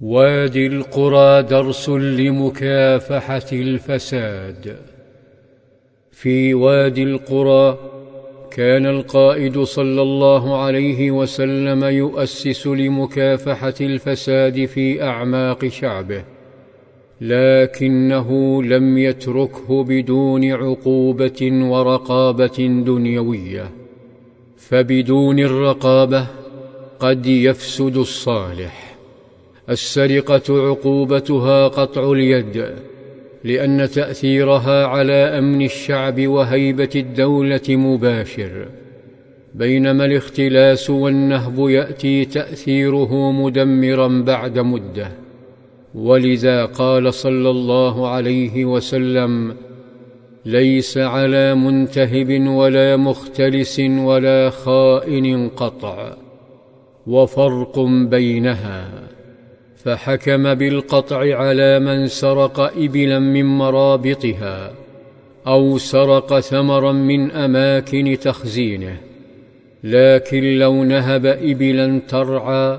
وادي القرى درس لمكافحة الفساد. في وادي القرى كان القائد صلى الله عليه وسلم يؤسس لمكافحة الفساد في أعماق شعبه لكنه لم يتركه بدون عقوبة ورقابة دنيوية. فبدون الرقابة قد يفسد الصالح. السرقة عقوبتها قطع اليد لأن تأثيرها على أمن الشعب وهيبة الدولة مباشر. بينما الاختلاس والنهب يأتي تأثيره مدمرا بعد مدة. ولذا قال صلى الله عليه وسلم ليس على منتهب ولا مختلس ولا خائن قطع وفرق بينها. فحكم بالقطع على من سرق إبلا من مرابطها أو سرق ثمرا من أماكن تخزينه لكن لو نهب إبلا ترعى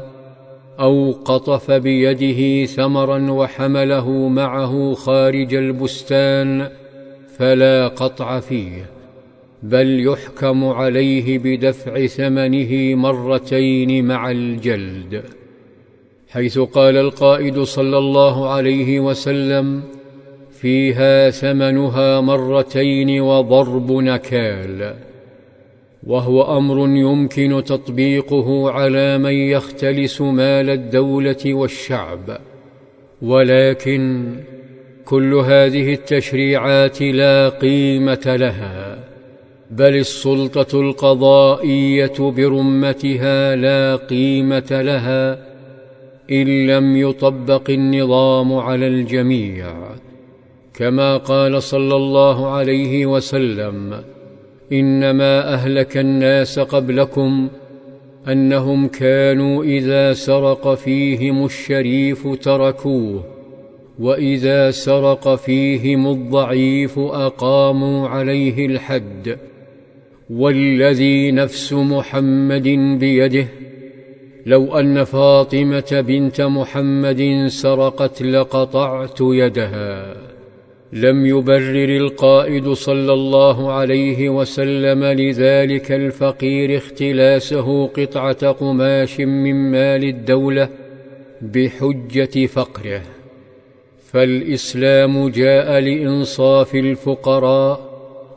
أو قطف بيده ثمرا وحمله معه خارج البستان فلا قطع فيه بل يحكم عليه بدفع ثمنه مرتين مع الجلد. حيث قال القائد صلى الله عليه وسلم فيها ثمنها مرتين وضرب نكال وهو أمر يمكن تطبيقه على من يختلس مال الدولة والشعب ولكن كل هذه التشريعات لا قيمة لها بل السلطة القضائية برمتها لا قيمة لها إن لم يطبق النظام على الجميع كما قال صلى الله عليه وسلم إنما أهلك الناس قبلكم أنهم كانوا إذا سرق فيهم الشريف تركوه وإذا سرق فيهم الضعيف أقاموا عليه الحد والذي نفس محمد بيده لو أن فاطمة بنت محمد سرقت لقطعت يدها. لم يبرر القائد صلى الله عليه وسلم لذلك الفقير اختلاسه قطعة قماش من مال الدولة بحجة فقره. فالإسلام جاء لإنصاف الفقراء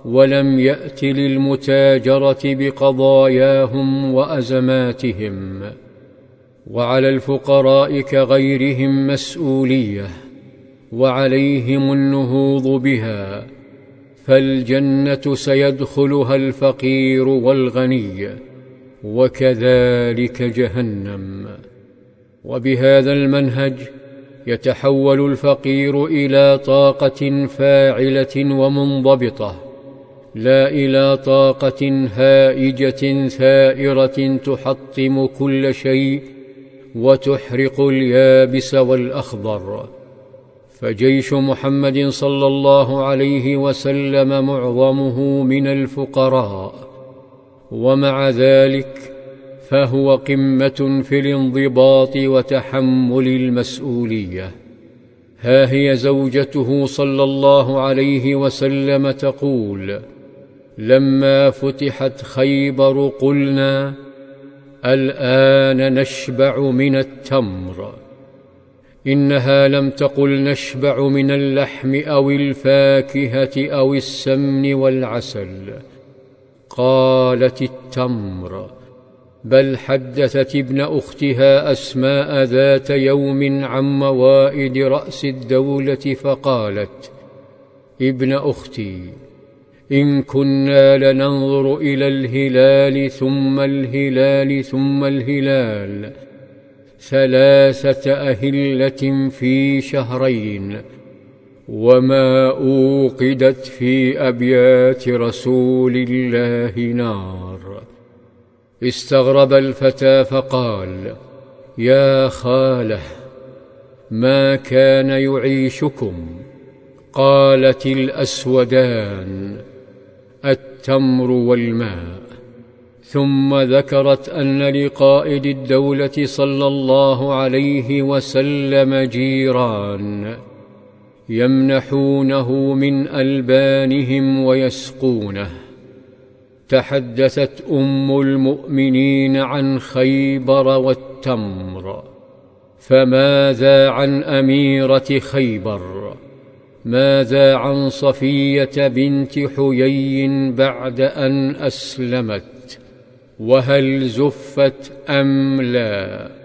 ولم يأت للمتاجرة بقضاياهم وأزماتهم. وعلى الفقراء كغيرهم مسؤولية وعليهم النهوض بها فالجنة سيدخلها الفقير والغني وكذلك جهنم. وبهذا المنهج يتحول الفقير إلى طاقة فاعلة ومنضبطة لا إلى طاقة هائجة ثائرة تحطم كل شيء وتحرق اليابس والأخضر. فجيش محمد صلى الله عليه وسلم معظمه من الفقراء. ومع ذلك فهو قمة في الانضباط وتحمل المسؤولية. ها هي زوجته صلى الله عليه وسلم تقول لما فتحت خيبر قلنا الآن نشبع من التمر. إنها لم تقل نشبع من اللحم أو الفاكهة أو السمن والعسل. قالت التمر بل حدثت ابن أختها أسماء ذات يوم عن موائد رأس الدولة فقالت ابن أختي إن كنا لننظر إلى الهلال ثم الهلال ثم الهلال ثلاثة أهلة في شهرين وما أوقدت في أبيات رسول الله نار. استغرب الفتى فقال يا خالة ما كان يعيشكم؟ قالت الأسودان التمر والماء ثم ذكرت أن لقائد الدولة صلى الله عليه وسلم جيران يمنحونه من ألبانهم ويسقونه. تحدثت أم المؤمنين عن خيبر والتمر فماذا عن أميرة خيبر؟ ماذا عن صفية بنت حيي بعد أن أسلمت؟ وهل زفت أم لا؟